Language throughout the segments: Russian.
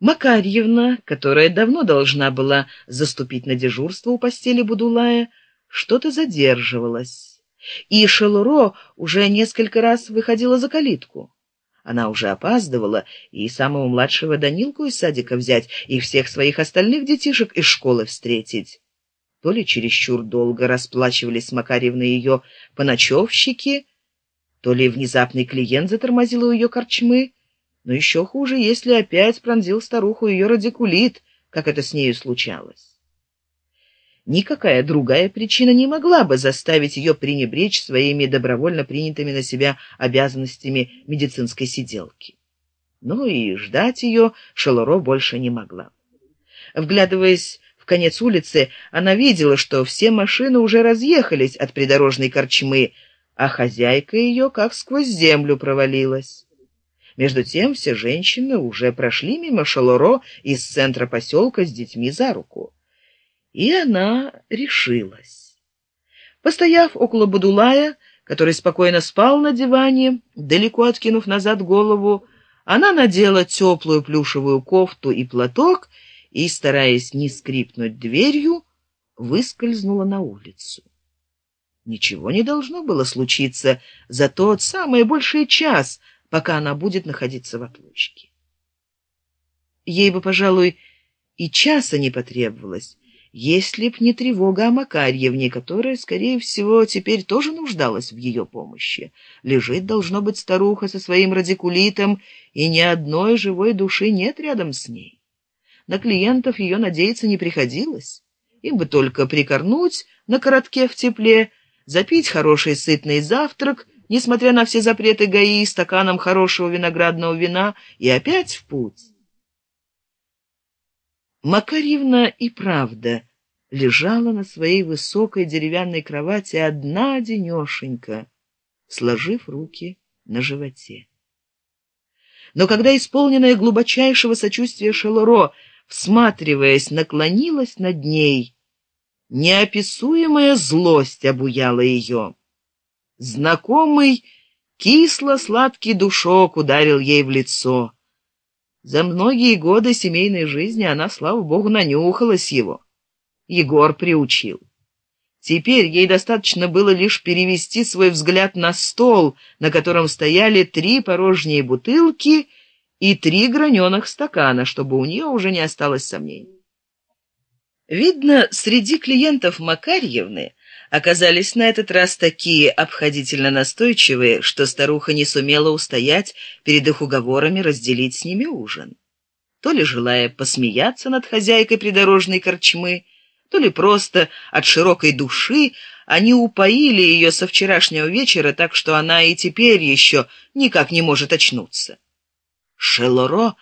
Макарьевна, которая давно должна была заступить на дежурство у постели Будулая, что-то задерживалась, и Шелуро уже несколько раз выходила за калитку. Она уже опаздывала, и самого младшего Данилку из садика взять, и всех своих остальных детишек из школы встретить. То ли чересчур долго расплачивались с Макарьевной ее поночевщики, то ли внезапный клиент затормозил у ее корчмы, но еще хуже, если опять пронзил старуху ее радикулит, как это с нею случалось. Никакая другая причина не могла бы заставить ее пренебречь своими добровольно принятыми на себя обязанностями медицинской сиделки. Но и ждать ее Шелуро больше не могла. Вглядываясь в конец улицы, она видела, что все машины уже разъехались от придорожной корчмы, а хозяйка ее как сквозь землю провалилась. Между тем все женщины уже прошли мимо Шалоро из центра поселка с детьми за руку. И она решилась. Постояв около Будулая, который спокойно спал на диване, далеко откинув назад голову, она надела теплую плюшевую кофту и платок и, стараясь не скрипнуть дверью, выскользнула на улицу. Ничего не должно было случиться за тот самый больший час, пока она будет находиться в отлучке. Ей бы, пожалуй, и часа не потребовалось, если б не тревога о Макарьевне, которая, скорее всего, теперь тоже нуждалась в ее помощи. Лежит, должно быть, старуха со своим радикулитом, и ни одной живой души нет рядом с ней. На клиентов ее надеяться не приходилось. Им бы только прикорнуть на коротке в тепле, запить хороший сытный завтрак — несмотря на все запреты гаи стаканом хорошего виноградного вина и опять в путь. Макарьевна и правда лежала на своей высокой деревянной кровати одна денешенька сложив руки на животе. Но когда исполненная глубочайшего сочувствия шелуро всматриваясь наклонилась над ней неописуемая злость обуяла ее Знакомый кисло-сладкий душок ударил ей в лицо. За многие годы семейной жизни она, слава богу, нанюхалась его. Егор приучил. Теперь ей достаточно было лишь перевести свой взгляд на стол, на котором стояли три порожние бутылки и три граненых стакана, чтобы у нее уже не осталось сомнений. Видно, среди клиентов Макарьевны оказались на этот раз такие обходительно настойчивые, что старуха не сумела устоять перед их уговорами разделить с ними ужин. То ли желая посмеяться над хозяйкой придорожной корчмы, то ли просто от широкой души они упоили ее со вчерашнего вечера, так что она и теперь еще никак не может очнуться. Шелоро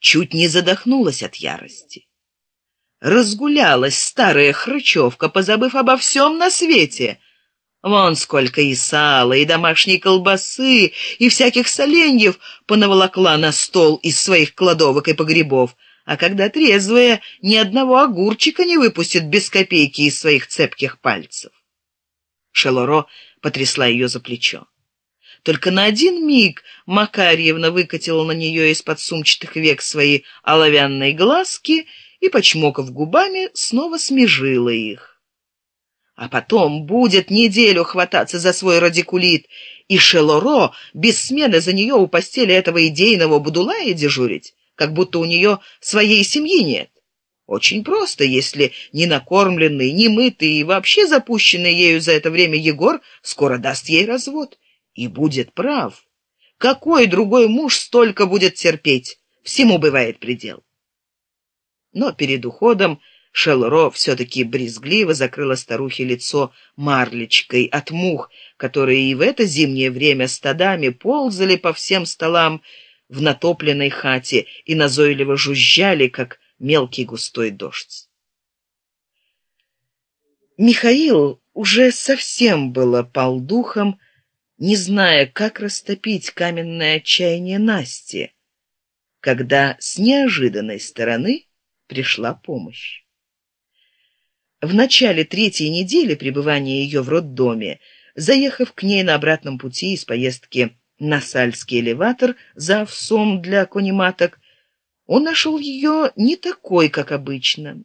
чуть не задохнулась от ярости разгулялась старая хрычевка, позабыв обо всем на свете. Вон сколько и сала, и домашней колбасы, и всяких соленьев понаволокла на стол из своих кладовок и погребов, а когда трезвая, ни одного огурчика не выпустит без копейки из своих цепких пальцев. Шелоро потрясла ее за плечо. Только на один миг Макарьевна выкатила на нее из-под сумчатых век свои оловянные глазки — и, почмокав губами, снова смежила их. А потом будет неделю хвататься за свой радикулит, и Шелоро без смены за нее у постели этого идейного будулая дежурить, как будто у нее своей семьи нет. Очень просто, если не накормленный, не мытый и вообще запущенный ею за это время Егор скоро даст ей развод. И будет прав. Какой другой муж столько будет терпеть? Всему бывает предел но перед уходом шелро все таки брезгливо закрыла старухе лицо марлечкой от мух которые и в это зимнее время стадами ползали по всем столам в натопленной хате и назойливо жужжали как мелкий густой дождь. Михаил уже совсем было полдухом не зная как растопить каменное отчаяние насти когда с неожиданной стороны пришла помощь. В начале третьей недели пребывания ее в роддоме, заехав к ней на обратном пути из поездки на сальский элеватор за овсом для кониматок, Он нашел ее не такой, как обычно.